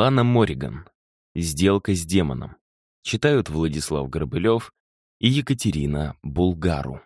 Лана Мориган. Сделка с демоном. Читают Владислав Горбылев и Екатерина Булгару.